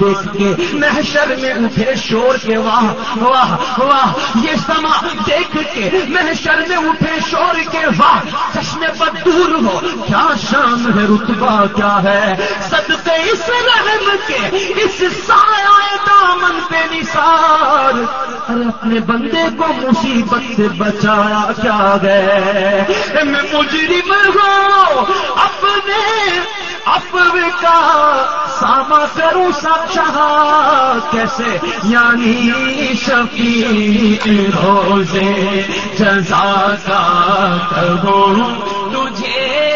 دیکھ کے محشر میں اٹھے شور کے، واہ واہ واہ، یہ سما دیکھ کے محشر میں اٹھے شور کے، واہ چشمے پر دور ہو۔ کیا شان ہے رتبہ، کیا ہے صدقے اس رحم کے، اس سایہ دامن پہ نثار۔ ارے اپنے بندے کو مصیبت سے بچایا کیا گئے میں مجرم ہوں اپنے اپنے کا ساما کروں سب چاہ کیسے؟ یعنی شفیع روزے، جزا کا کروں تجھے۔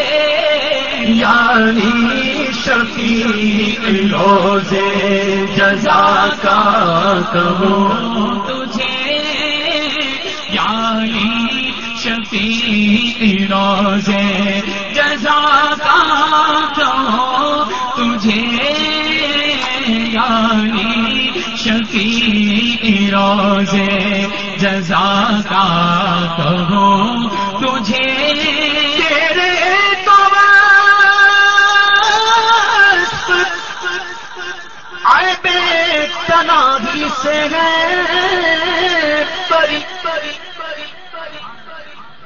یعنی شفیع روزے، جزا کا کہوں تجھے۔ یعنی شفیع روزے، جزا کا روزے جزا کا کہوں تجھے۔ تیرے تو بے سے ہے۔ پری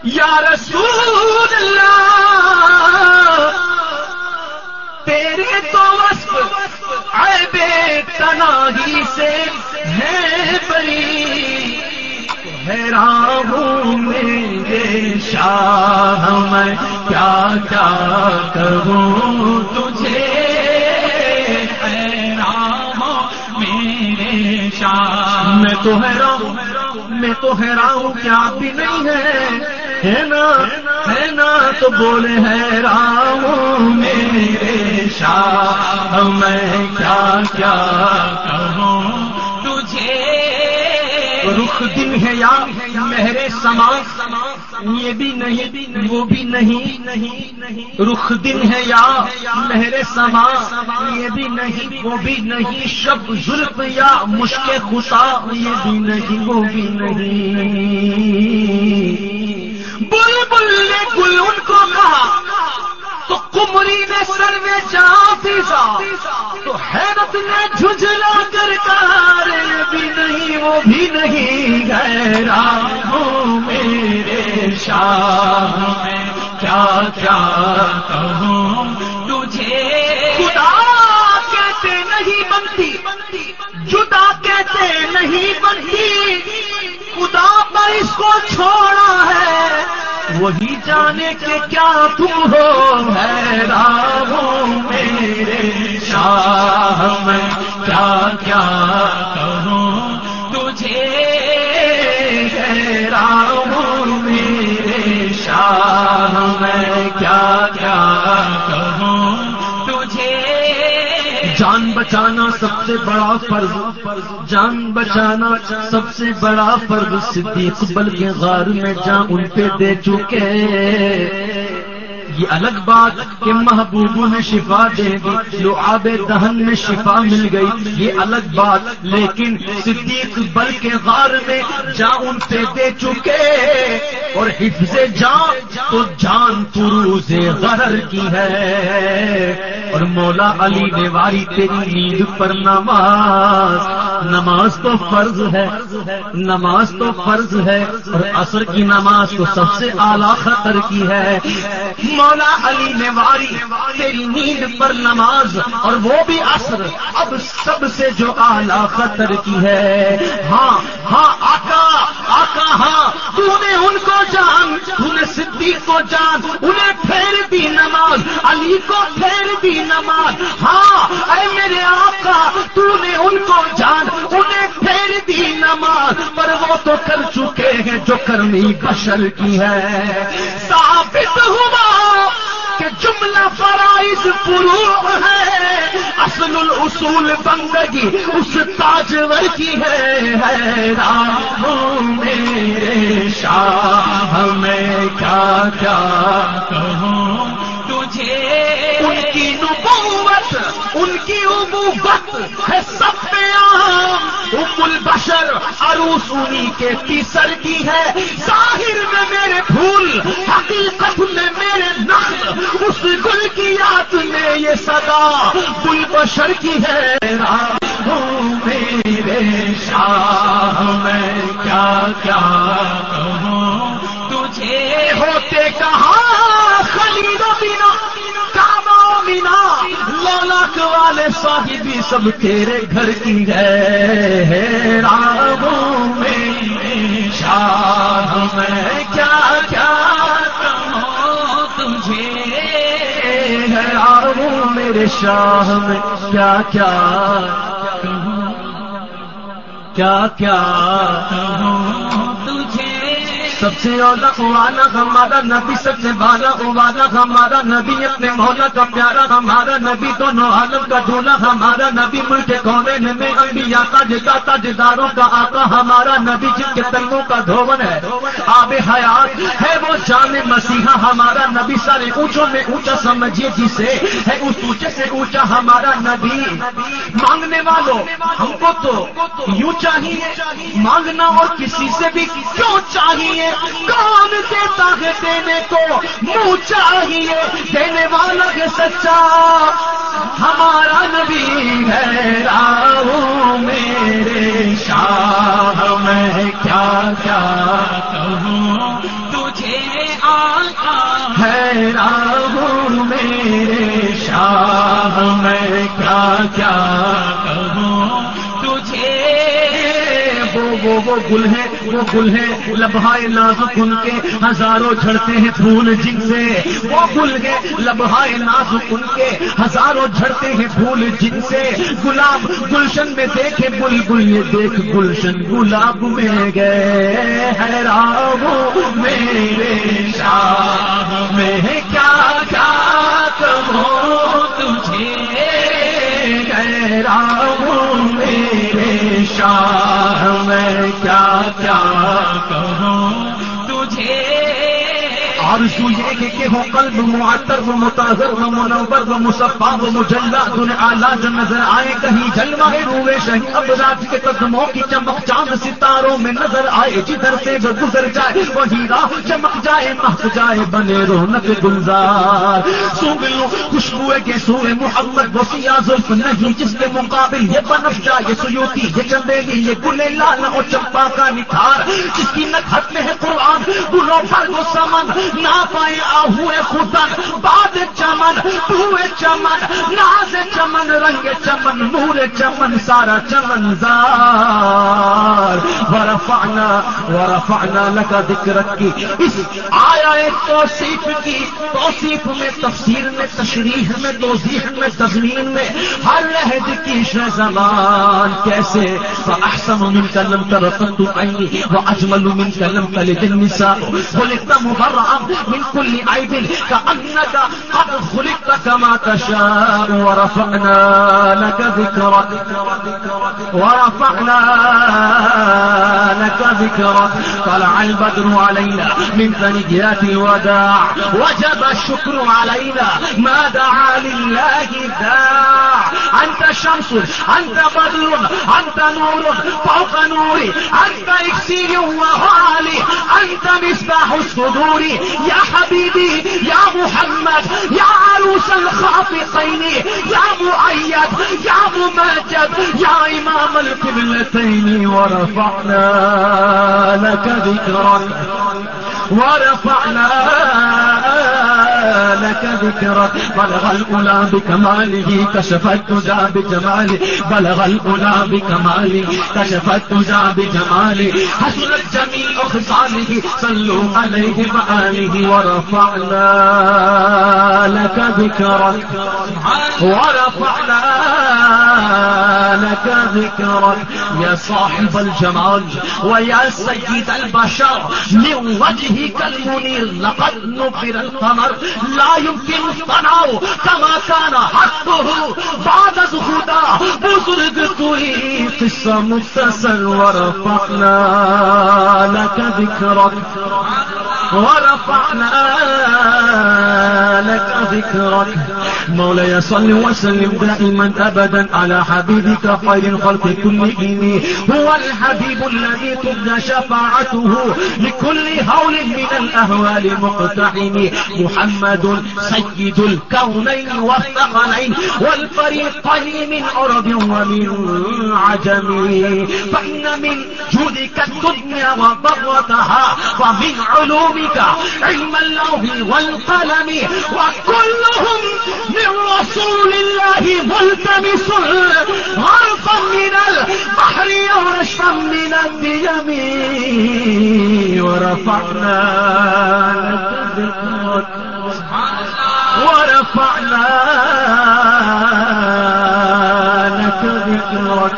یا رسول اللہ، تیرے تو وصف آئے بے سے حیران ہوں میرے شاہ میں، کیا کیا کروں تجھے؟ حیران ہوں میرے شاہ۔ میں تو حیران میں تو حیران ہوں کیا بھی نہیں ہے ہے نا؟ ہے نا؟ تو بولے حیران ہوں میرے شاہ، میں کیا کیا کہوں رخ دن ہے یا مہرے سما، یہ بھی نہیں، وہ بھی نہیں، رخ دن ہے یا مہرے سما، یہ بھی نہیں، وہ بھی نہیں، شب ظلف یا مشکل خطا یہ بھی نہیں، وہ بھی نہیں۔ بل بل نے گل ان کو کہا تو کمری نے سر میں جا پیسا، تو حیرت نے جھجلا کر کار بھی نہیں، وہ بھی نہیں گہرا ہوں میرے شاہ میں کیا کیا کہوں؟ تجھے خدا کہتے نہیں بنتی، جدا کہتے نہیں بنتی۔ خدا پر اس کو چھوڑا ہے وہی جانے کے کیا تم ہو؟ حیران میرے شاہ میں کیا کیا کروں تجھے حیران میرے شاہ میں کیا کیا بچانا سب سے بڑا فرض، جان بچانا سب سے بڑا فرض، صدیق بل کے غار میں جان ان پہ دے چکے۔ یہ الگ بات کہ محبوب نے شفا دے دی جو آب دہن میں شفا مل گئی، یہ الگ بات۔ لیکن صدیق بل کے غار میں جا ان پہ دے چکے۔ اور حفظ جان تو جان پروز غرر کی ہے۔ اور مولا علی نے واری تیری نیند پر نماز نماز تو فرض ہے، نماز تو فرض ہے، اور عصر کی نماز تو سب سے اعلیٰ خطر کی ہے۔ مولا علی نے واری تیری نیند پر نماز، اور وہ بھی عصر، اب سب سے جو اعلیٰ خطر کی ہے۔ ہاں ہاں آقا آقا ہاں تو نے ان کو جان تو نے صدیق کو جان، انہیں پھیر دی نماز، علی کو پھیر دی نماز۔ ہاں اے میرے آقا، تو نے ان کو جان، انہیں پھیر دی نماز۔ پر وہ تو کر چکے ہیں جو کرنی بشر کی ہے۔ ثابت ہوا کہ جملہ فرائض پرو الاصول بندگی اس تاجور کی ہے حیران میرے شاہ میں کیا کیا کہوں؟ تجھے ان کی نبوت ان کی عمومت ہے سب میں عام۔ ام البشر اروسونی کے تیسر کی ہے۔ ظاہر میں میرے پھول، حقیقت میں میرے نقل اس گل کی یاد میں یہ صدا گل بشر کی ہے۔ میرے شاہ، میں کیا کیا کہوں؟ تجھے ہوتے کہاں؟ لاکھ والے صاحبی سب تیرے گھر کی ہے۔ راموں میں شاہ میں۔ کیا کیا کہوں تجھے؟ ہے راموں میرے شاہ میں۔ کیا کیا کیا کیا کہوں؟ سب سے اولا والا ہمارا نبی، سب سے بالا والا ہمارا نبی، اپنے مولا کا پیارا ہمارا نبی، دونوں عالم کا جھولا ہمارا نبی، ملک کونے میں انبیاء کا جداتا جداروں کا آقا ہمارا نبی، جن کے تنگوں کا دھون ہے، آب حیات ہے وہ جان مسیحا ہمارا نبی۔ سارے اونچوں میں اونچا سمجھیے جسے ہے، اس اونچے سے اونچا ہمارا نبی۔ مانگنے والوں، ہم کو تو یوں چاہیے، مانگنا اور کسی سے بھی کیوں چاہیے؟ کون دیتا ہے دینے کو منہ چاہیے؟ دینے والا ہے سچا۔ ہمارا نبی ہے راؤ میرے شاہ۔ میں کیا کیا کہوں؟ تجھے آقا ہے راؤ میرے شاہ۔ میں کیا کیا وہ گل ہے وہ گل ہے لبہائے نازک ان کے ہزاروں جھڑتے ہیں پھول جن سے۔ وہ گل ہے لبہائے نازک ان کے ہزاروں جھڑتے ہیں پھول جن سے۔ گلاب گلشن میں دیکھے بل گل یہ دیکھ، گلشن گلاب میں گئے۔ حیراب میرے شاہ میں، کیا کیا کہوں تجھے شاہ میں کیا کیا کہوں؟ آرزو یہ کہ ہو قلب معطر و متاثر و منور و مصفا و مجلہ دن آلہ جو نظر آئے، کہیں جلوہ روے شہی اب رات کے قدموں کی چمک چاند ستاروں میں نظر آئے، جدھر سے جو گزر جائے، وہی راہ چمک جائے مہک جائے بنے رونق گلزار۔ سونگ لو خوشبو کے سوئے محمد وسیع زلف نہیں، جس کے مقابل یہ بنف جائے سیوتی، یہ چندیلی، یہ گلے لالا اور چمپا کا نکھار جس کی نکھت میں ہے قرآن گلوں پر وہ سمن نہ پائے آہوے خودن باد چمن پوئے چمن، ناز چمن، رنگ چمن، نور چمن، سارا چمن زار۔ ورفعنا ورفعنا لکا ذکرت کی۔ اس آیا توصیف کی، توصیف میں، تفسیر میں، تشریح میں، توضیح میں، تضمین میں، ہر لہد کی شہ زمان۔ کیسے؟ فاحسن من کلم ترقت عینی واجمل من کلم تلد النساء۔ خلقت مبرعا من كل عيب كأنك قد خلقت كما تشاء ورفعنا لك ذكرك ورفعنا لك ذكرك طلع البدر علينا من ثنيات الوداع وجب الشكر علينا ما دعا لله داع أنت شمس، أنت بدر، أنت نور، فوق نوري أنت إكسير وغالي، أنت مصباح الصدور. یا حبیبی یا محمد یا عروس الخافقین یا مؤيد یا ممجد یا امام القبلتین ورفعنا لك ذكرك ورفعنا ذكرك بلغ الأولى بكماله كشف التجى بجماله، بلغ الأولى بكماله كشف التجى بجماله. حسنت جميع خصاله، صلوا عليه وآله ورفعنا لك ذكرك. ورفعنا لك ذكرك يا صاحب الجمال ويا سيد البشر، من وجهك المنير، لقد نفر القمر. لا يمكن الصنع كما كان حقه. بعد زهودا بزرگ کوئی قصة مختصر، ورفعنا لك ذكرك ورفعنا لك ذكرك مولاي صل وسلم دائما ابدا على حبيبك خير الخلق كلهم. هو الحبيب الذي تبنى شفاعته لكل هول من الاهوال مقتحم. محمد سيد الكونين والثقلين والفريقين من عرب ومن عجم. فإن من جودك الدنيا وضرتها، ومن علومك علم اللوح والقلم، وكلهم رسول الله ملتمس غرفا من البحر ورشفا من الديم ورفعنا لك ورفعنا لك ذكرك.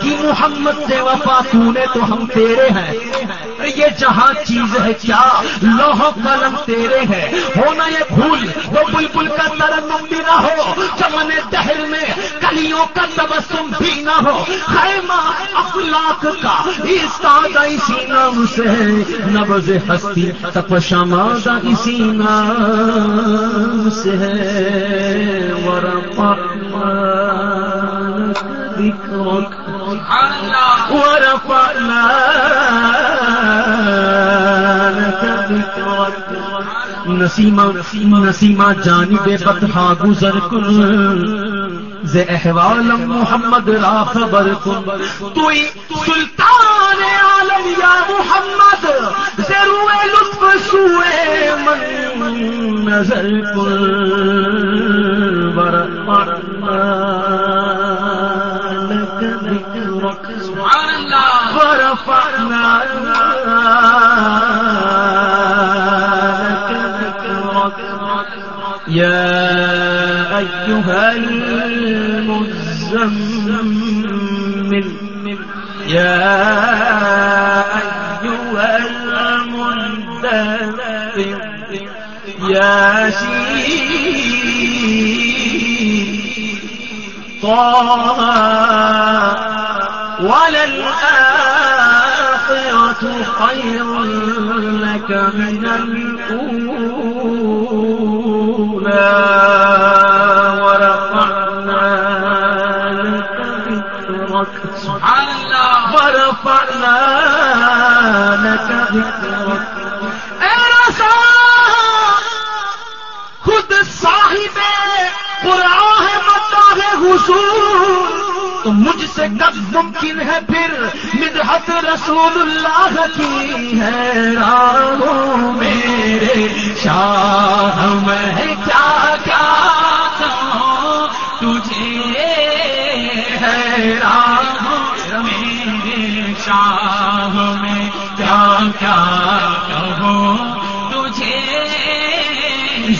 کی محمد سے وفا تو نے تو ہم تیرے ہیں. یہ جہاں چیز ہے کیا؟ لوہ قلم تیرے ہے ہونا یہ پھول وہ بلبل کا ترنم بھی نہ ہو۔ چمن دہر میں کلیوں کا تبسم بھی نہ ہو۔ خیمہ اخلاق کا استاد اسی نام سے نبز ہستی تپشمادہ اسی نام سے ہے۔ ورفعنا ذکرک ورفعنا نسیمہ نسیمہ جانب بطحا گزر کن ز احوالم محمد را خبر کن. توی سلطان عالم یا محمد ضرور لطف سوئے من نظر کن. ورفعنا ورفعنا يا أيها المزمل تو مجھ سے کب ممکن ہے پھر مدحت رسول اللہ کی ہے راہوں میرے شاہ میں کیا کیا تجھے ہے راہ میرے شاہ میں کیا کیا کہوں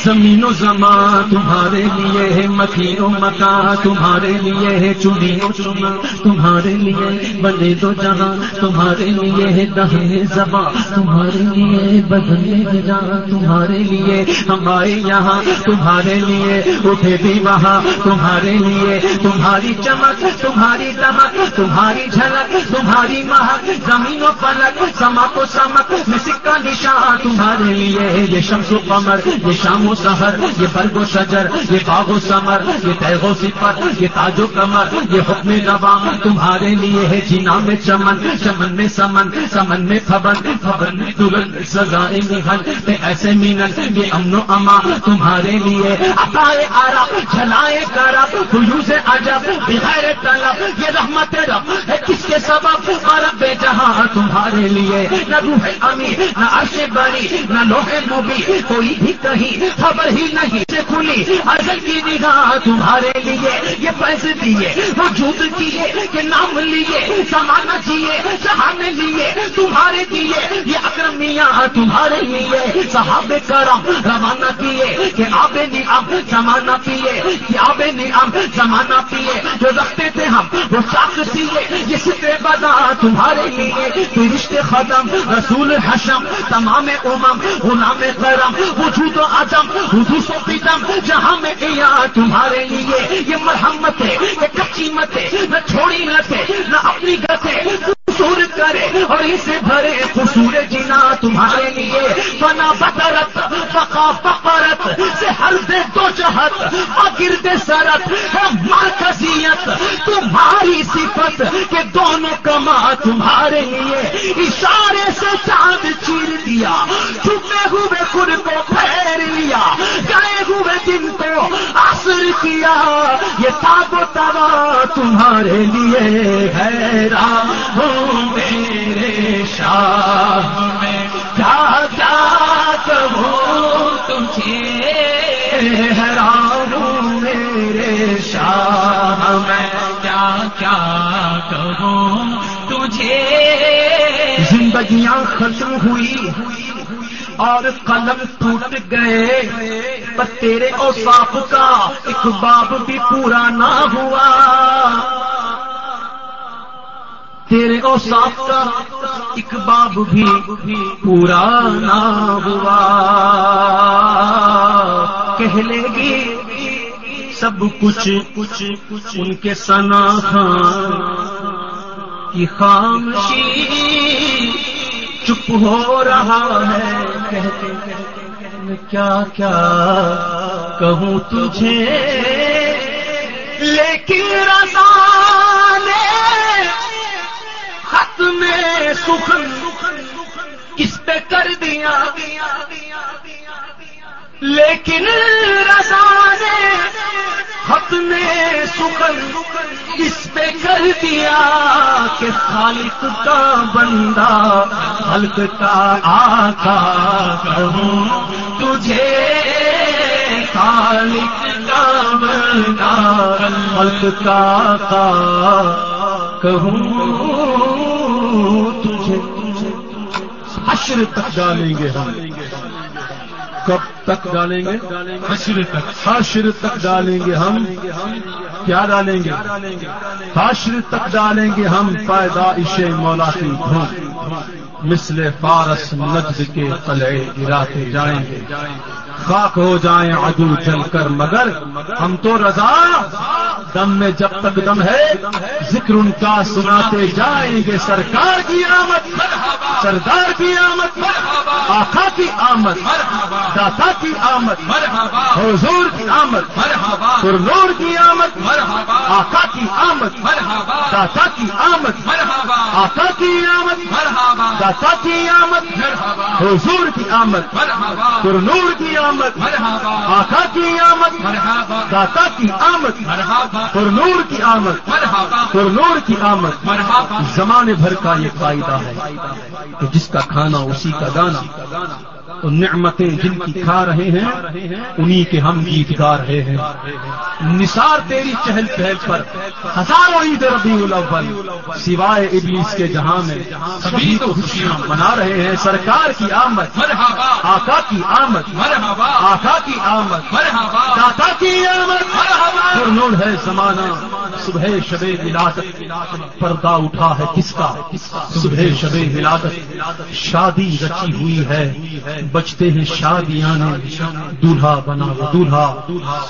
زمین و زمان تمہارے لیے ہے مکین و مکان تمہارے لیے ہے چنی و چنا تمہارے لیے بنے دو جہاں تمہارے لیے ہے، دہے زبان تمہارے لیے بدلے جان تمہارے لیے ہم آئے یہاں تمہارے لیے اٹھے بھی وہاں تمہارے لیے تمہاری چمک، تمہاری دمک تمہاری جھلک، تمہاری مہک، زمین و پلک، سما کو سمک سکا نشان تمہارے لیے یہ شمس و قمر، یہ شام و سہر یہ برگ و شجر، یہ باغ و سمر یہ تیغ و سفر یہ تاج و کمر یہ حکم روا تمہارے لیے ہے جینا میں چمن چمن میں سمن سمن میں پھبن پھبن میں دلن سزائے محن ایسے مینن، یہ امن و اما تمہارے لیے اپائے آرا جلائے کرا خلو سے عجب، بغیر طلب، یہ رحمت رب ہے کس کے سبب؟ عرب بے جہاں تمہارے لیے نہ روح امی نہ عرش بری، نہ لوہے مبی کوئی بھی کہیں خبر ہی نہیں۔ سے کھلی ازل کی نگاہ تمہارے لیے۔ یہ پیسے دیے، وجود کیے کہ نام لیے سمانا چاہیے سہانے لیے، تمہارے دیے۔ یہ اکرمیاں تمہارے لیے۔ صحاب کرم روانہ کیے کہ آب نعم زمانہ پیے۔ کہ آب نعم زمانہ پیے۔ جو رکھتے تھے ہم، وہ چاک سیے یہ سکے بدا تمہارے لیے۔ تو رشتے ختم رسول حشم، تمام امم، غلام کرم، وجود و عدم حضور سو پیتم جہاں میں گیا تمہارے لیے یہ مرحمت ہے، یہ کچی مت ہے، نہ چھوڑی نہ ہے، نہ اپنی گھر قصور کرے اور اسے بھرے قصور جینا تمہارے لیے۔ بنا بدرت بقا فقرت، سے ہر دے دو جہت گرد سرت ہے مرکزیت، تمہاری صفت کے دونوں کما تمہارے لیے۔ اشارے سے چاند چیر دیا چھپے ہوئے خود کو پھیر لیا، گئے ہوئے دن کو اثر کیا۔ یہ تاب و تبا تمہارے لیے ہے راہ میرے شاہ میں دادا کبو تجھے حراروں میرے شاہ میں کیا کیا کہوں تجھے زندگیاں ختم ہوئی اور قلم ٹوٹ گئے، پر تیرے اور باپ کا ایک باب بھی پورا نہ ہوا۔ تیرے اوصاف کا ایک باب بھی پورا نہ ہوا۔ کہہ لے گی سب کچھ کچھ کچھ ان کے سنا خان کی خامشی چپ ہو رہا ہے۔ کہتے کیا کیا کہوں تجھے؟ لیکن رضا سخن کس پہ کر دیا۔ لیکن رضا نے خط میں سخن اس پہ کر دیا کہ خالق کا بندہ حلق کا آقا کہوں۔ تجھے خالق کا بندہ حلق کا آقا کہوں۔ تجھے حشر تک ڈالیں گے ہم۔ کب تک ڈالیں گے؟ حشر تک۔ حشر تک ڈالیں گے ہم۔ کیا ڈالیں گے؟ حشر تک ڈالیں گے ہم۔ پیدائش مولا کی دھوم مثل فارس نجد کے قلعے گراتے جائیں گے۔ خاک ہو جائیں عدو جل کر، مگر ہم تو رضا۔ دم میں جب تک دم ہے ذکر ان کا سناتے جائیں گے سرکار کی آمد سردار کی آمد آقا کی آمد داتا کی آمد حضور کی آمد پرنور کی آمد آقا کی آمد داتا کی آمد آقا کی آمد داتا کی آمد حضور کی آمد پرنور کی آمد آقا کی آمد داتا کی آمد پرنور کی آمد پرنور کی آمد زمانے بھر کا یہ فائدہ ہے کہ جس کا کھانا اسی کا گانا نعمتیں جن کی کھا رہے ہیں انہی کے ہم گیت گا رہے ہیں۔ نثار تیری چہل پہل پر ہزاروں عید ربیع الاول سوائے ابلیس کے جہاں میں سبھی تو خوشیاں منا رہے ہیں۔ سرکار کی آمد آقا کی آمد آقا کی آمد داتا کی آمد۔ نور ہے زمانہ صبح شب ولادت پردہ اٹھا ہے کس کا؟ صبح شب ولادت شادی رچی ہوئی ہے۔ بچتے ہیں شادیاں دولہا بنا وہ دولہا،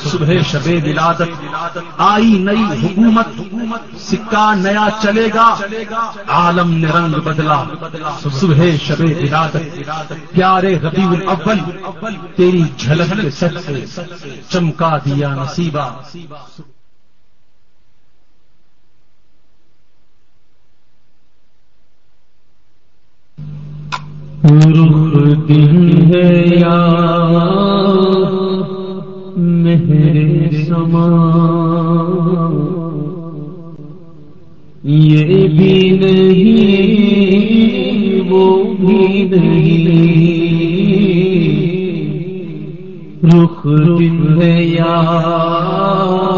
صبح شب ولادت، آئی نئی حکومت، سکہ نیا چلے گا عالم نے رنگ بدلا، صبح شب ولادت، پیارے ربیع الاول، تیری جھلک کے سچ سے چمکا دیا نصیبہ۔ رخ دن ہے یا مہر سما۔ یہ بھی نہیں، وہ بھی نہیں۔ رخ دن ہے یا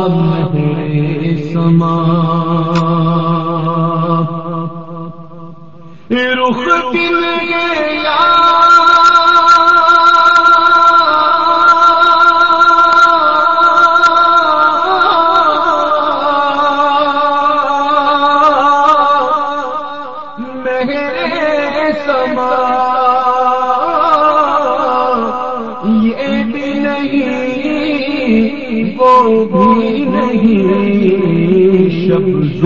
مہر سما۔ رخ دن گیا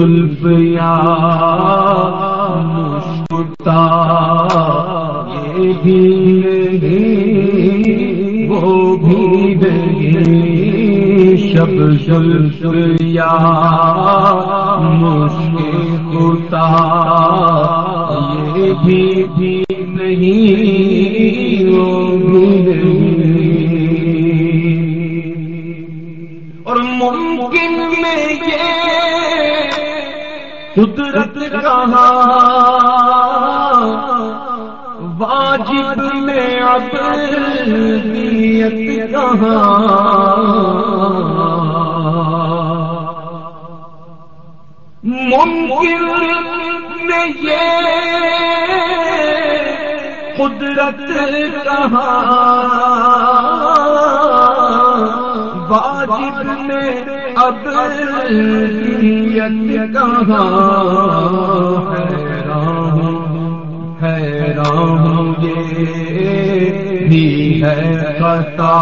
زلف یا مشتا یہ بھی نہیں، وہ بھی نہیں۔ شب زلف یا مشتا یہ بھی بھی کہاں واجب میں اب کہاں حیران حیران یہ بھی ہے خطا۔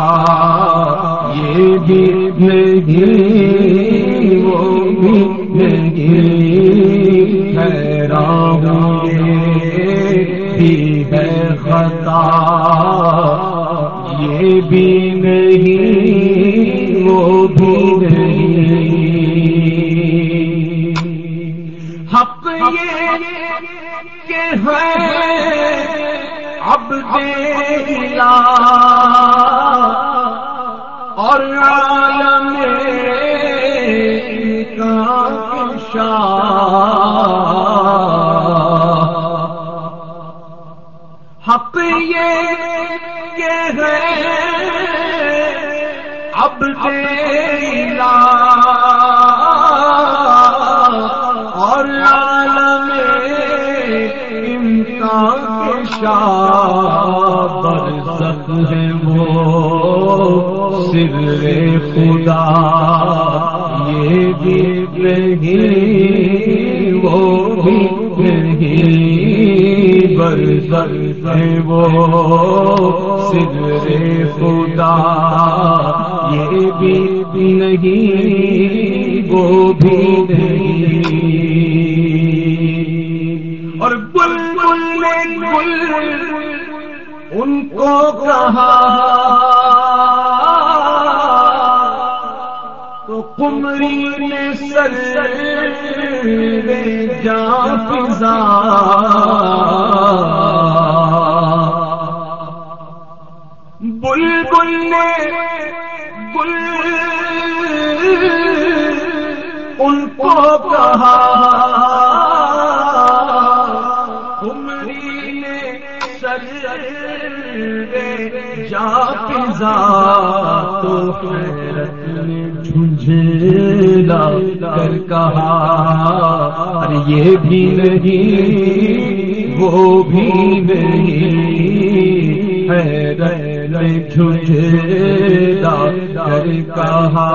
یہ بھی نہیں، وہ بھی نہیں۔ حیران بھی ہے خطا، یہ بھی نہیں، وہ بھی نہیں۔ حق یہ کہ ہے اب دیلا اور عالم کا حق کہ ہے اب دیلا اور عالم امکان کے شاہ برزخ ہے وہ۔ سر خدا، یہ بھی نہیں، وہ بھی نہیں۔ برزخ ہے وہ سر خدا۔ یہ بھی نہیں، وہ بھی نہیں۔ اور گل گل گل ان کو کہا۔ تو کمری نے سر جا فضا حیرت نے جھنجھلا کر کہا، ارے یہ بھی نہیں، وہ بھی نہیں۔ حیرت نے جھنجھلا کر کہا،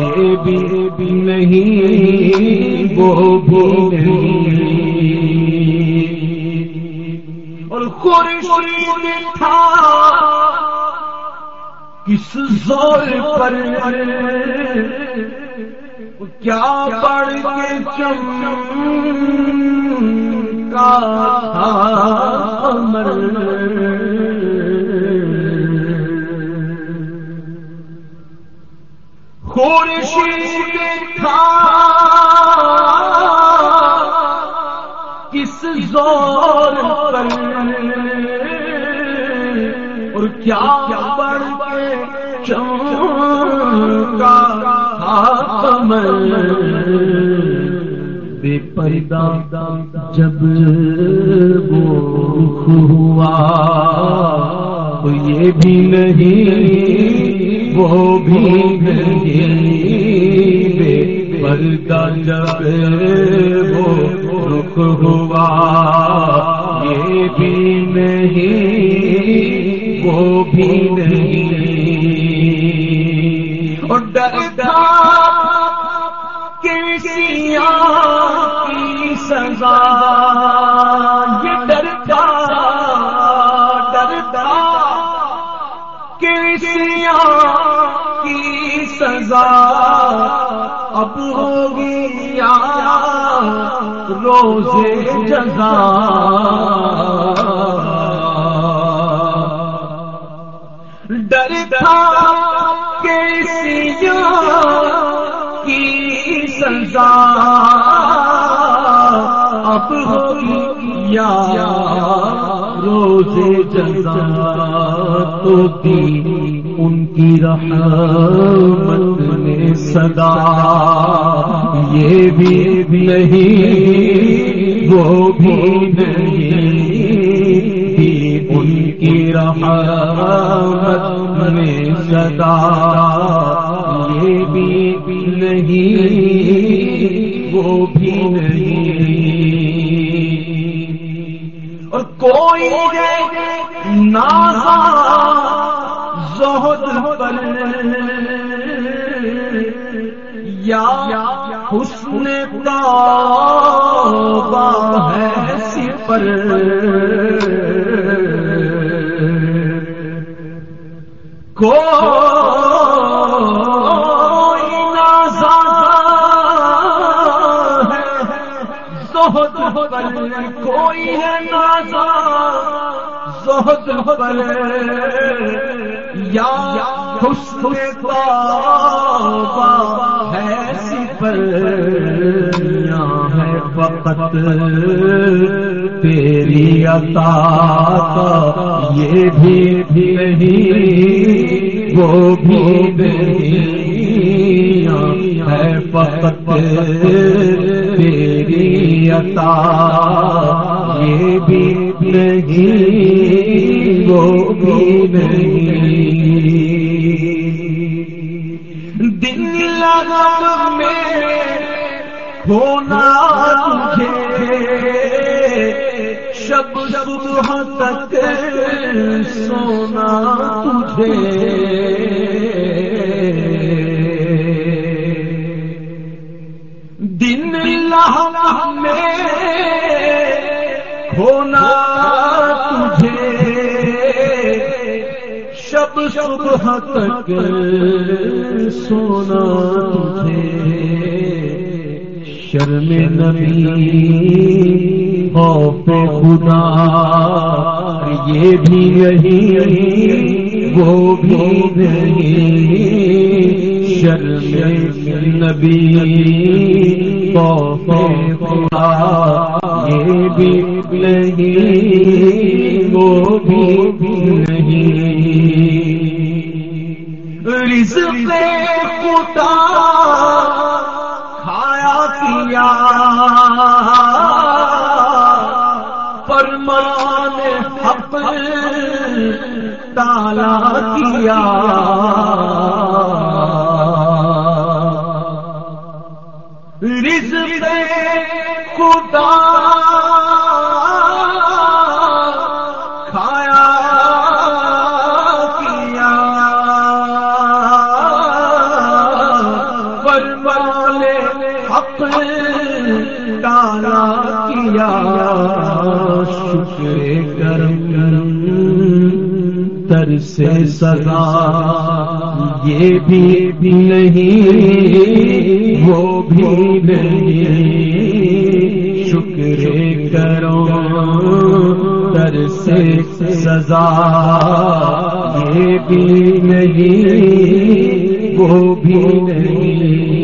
یہ بھی نہیں، وہ بھی نہیں۔ اور خورشی میں تھا کس زور پر کیا پڑھ کے چم کا امر؟ خورشی تھا کس زور پر اور کیا کمل بے پردہ جب وہ ہوا، تو یہ بھی نہیں، وہ بھی نہیں۔ بے پردہ جب وہ رخ ہوا، یہ بھی نہیں، وہ بھی نہیں۔ اور ڈرتا کی یہ ڈرتا ڈرتا کی سزا اب ہوگی یا روزے جزا؟ ڈرتا کسی کی سزا اب ہوگی یا روزے جزا تو دی ان کی رحمت نے صدا۔ یہ بھی نہیں، وہ بھی نہیں ان کی رحمت نے صدا۔ یہ بھی نہیں، وہ بھی نہیں۔ کوئی ہے نازا زہد پر یا حسن کا ہے سپر کوئی ہے نازا زہد پر یا خوش ہے سپر، یا ہے فقط تیری عطا کا، یہ بھی نہیں، وہ بھی نہیں۔ ہے فقط تیری عطا یہ بھی نہیں، وہ بھی نہیں دن لگا میں ہونا تجھے، شب صبح تک سونا تجھے میں کھونا تجھے شب صبح تک سونا تجھے۔ شرم نبی، خوف خدا، یہ بھی نہیں وہ بھی نہیں۔ شرم نبی خدا یہ بھی نہیں وہ بھی نہیں رزق خدا کھایا کیا فرمان حق تالا کیا۔ سے سزا، یہ بھی نہیں، وہ بھی نہیں۔ شکر کرو تر سے سزا، یہ بھی نہیں، وہ بھی نہیں۔